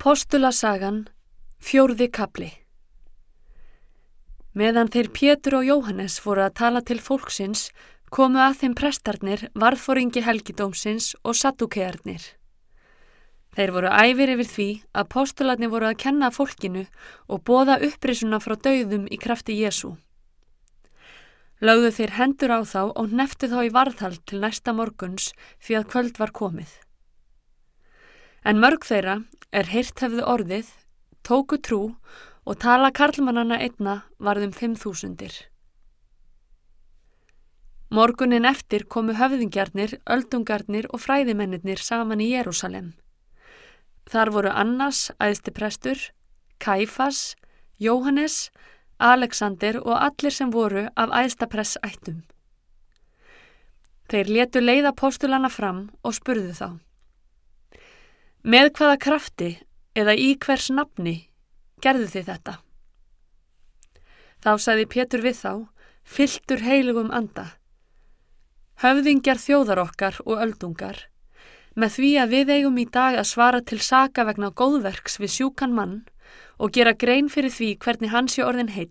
Postulasagan, fjórði kapli Meðan þeir Pétur og Jóhannes voru að tala til fólksins komu að þeim prestarnir varðfóringi helgidómsins og sattukearnir. Þeir voru æfir yfir því að postularnir voru að kenna fólkinu og bóða upprisuna frá dauðum í krafti Jésu. Lauðu þeir hendur á þá og neftu þá í varðhald til næsta morguns fyrir að kvöld var komið. En mörg þeirra er heyrt hefðu orðið, tóku trú og tala karlmannana einna varðum fimm þúsundir. Morgunin eftir komu höfðingjarnir, öldungarnir og fræðimennir saman í Jérúsalem. Þar voru Annas, æðstiprestur, Kaifas, Jóhannes, Alexander og allir sem voru af æðstapress ættum. Þeir letu leiða postulana fram og spurðu þá. Með hvaða krafti eða í hvers nafni gerðu þið þetta? Þá sagði Pétur við þá, fylltur heilugum anda. Höfðingjar þjóðar okkar og öldungar, með því að við eigum í dag að svara til saka vegna góðverks við sjúkan mann og gera grein fyrir því hvernig hans sé orðin heil.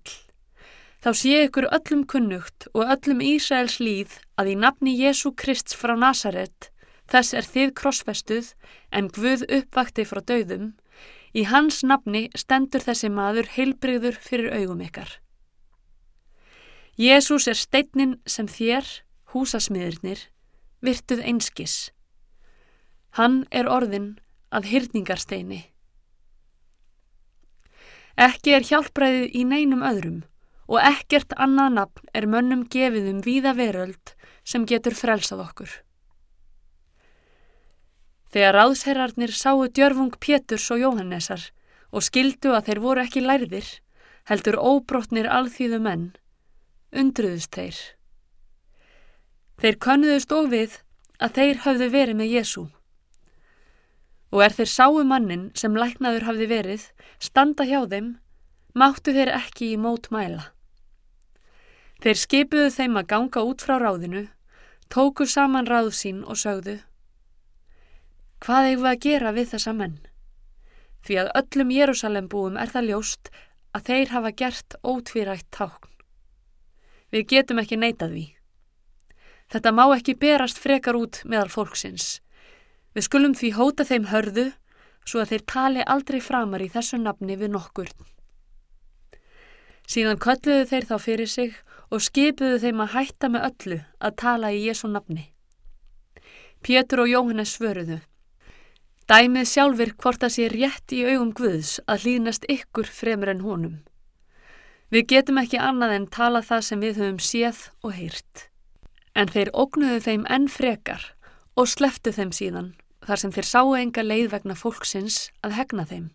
Þá sé ykkur öllum kunnugt og öllum Ísraels líð að í nafni Jésu Krist frá Nazaret Þess er þið krossfestuð en Guð uppvakti frá dauðum. Í hans nafni stendur þessi maður heilbrigður fyrir augum ykkar. Jésús er steitnin sem þér, húsasmiðirnir, virtuð einskis. Hann er orðin að hyrningarsteini. Ekki er hjálpræðið í neinum öðrum og ekkert annað nafn er mönnum gefið um víða veröld sem getur frelsað okkur. Þegar ráðsherrarnir sáu djörfung Péturs og Jóhannesar og skildu að þeir voru ekki lærðir, heldur óbrotnir alþýðu menn, undruðust þeir. Þeir könnuðust og við að þeir hafðu verið með Jésu. Og er þeir sáu mannin sem læknaður hafði verið, standa hjá þeim, máttu þeir ekki í mót mæla. Þeir skipuðu þeim að ganga út frá ráðinu, tóku saman ráð sín og sögðu Hvað eigum við að gera við þessa menn? Því að öllum Jérúsalembúum er það ljóst að þeir hafa gert ótvírætt tákn. Við getum ekki neitað við. Þetta má ekki berast frekar út meðal fólksins. Við skulum því hóta þeim hörðu svo að þeir tali aldrei framar í þessu nafni við nokkur. Síðan kölluðu þeir þá fyrir sig og skipuðu þeim að hætta með öllu að tala í Jésu nafni. Pétur og Jóhannes svöruðu. Dæmið sjálfur hvort að sé rétt í augum Guðs að hlýðnast ykkur fremur en honum. Við getum ekki annað en tala það sem við höfum séð og heyrt. En þeir ógnuðu þeim enn frekar og sleftu þeim síðan þar sem þeir sáu enga leið vegna fólksins að hegna þeim.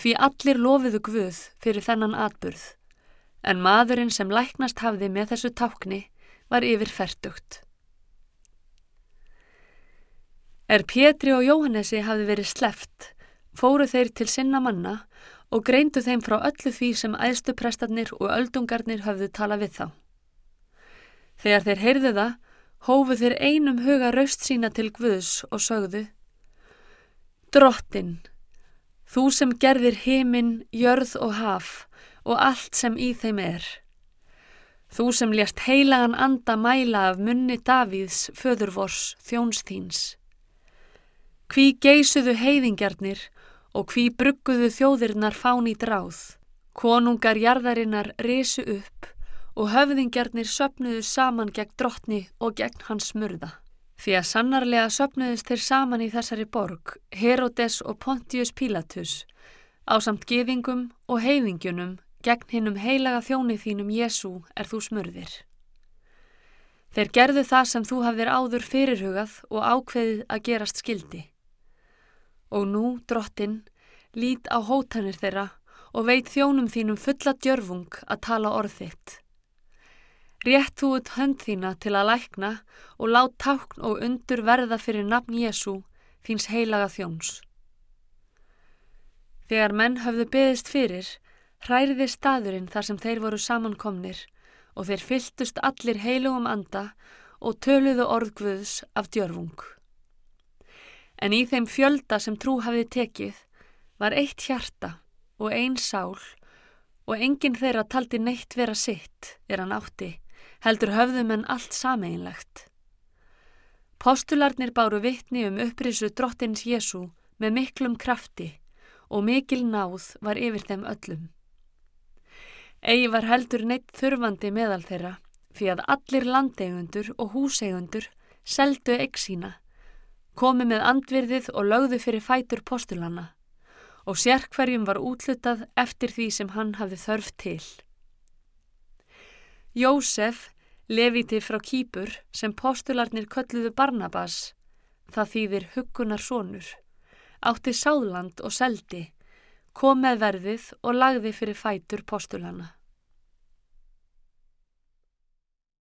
Því allir lofiðu Guð fyrir þennan atburð, en maðurinn sem læknast hafði með þessu tákni var yfir færtugt. Er Pétri og Jóhannesi hafi verið sleft, fóru þeir til sinna manna og greindu þeim frá öllu því sem æðstuprestarnir og öldungarnir hafðu tala við þá. Þegar þeir heyrðu það, hófu þeir einum huga raust sína til Guðs og sögðu Drottin, þú sem gerðir heiminn, jörð og haf og allt sem í þeim er. Þú sem lést heilagan anda mæla af munni Davíðs, föðurvors, þjónsþíns. Hví geysuðu heiðingjarnir og hví brugguðu þjóðirinnar fán í dráð. Konungar jarðarinnar resu upp og höfðingjarnir söpnuðu saman gegn drottni og gegn hans smurða. Því að sannarlega söpnuðust þeir saman í þessari borg, Herodes og Pontius Pilatus, á samt geðingum og heiðingjunum gegn hinnum heilaga þjóni þínum Jésu er þú smurðir. Þeir gerðu það sem þú hafðir áður fyrirhugað og ákveðið að gerast skildi. Og nú, drottin, lít á hótanir þeirra og veit þjónum þínum fulla djörfung að tala orð þitt. Rétt þú út hönd þína til að lækna og lát tákn og undur verða fyrir nafn Jésu, þíns heilaga þjóns. Þegar menn höfðu byggðist fyrir, hræriði staðurinn þar sem þeir voru samankomnir og þeir fyltust allir heilugum anda og töluðu orðgvöðs af djörfung en í þeim fjölda sem trú hafið tekið var eitt hjarta og ein sál og enginn þeirra taldi neitt vera sitt er hann átti, heldur höfðum en allt sameinlegt. Postularnir báru vittni um upprisu drottins Jésu með miklum krafti og mikil náð var yfir þeim öllum. Egi var heldur neitt þurfandi meðal þeirra fyrir að allir landeigundur og húseigundur seldu egg sína, komi með andvirðið og lögðu fyrir fætur postulanna og sérkverjum var útlutað eftir því sem hann hafði þörf til. Jósef, leviti frá Kýpur sem postularnir kölluðu Barnabas, það þýðir huggunar sonur, átti sáðland og seldi, kom með verðið og lagði fyrir fætur postulana.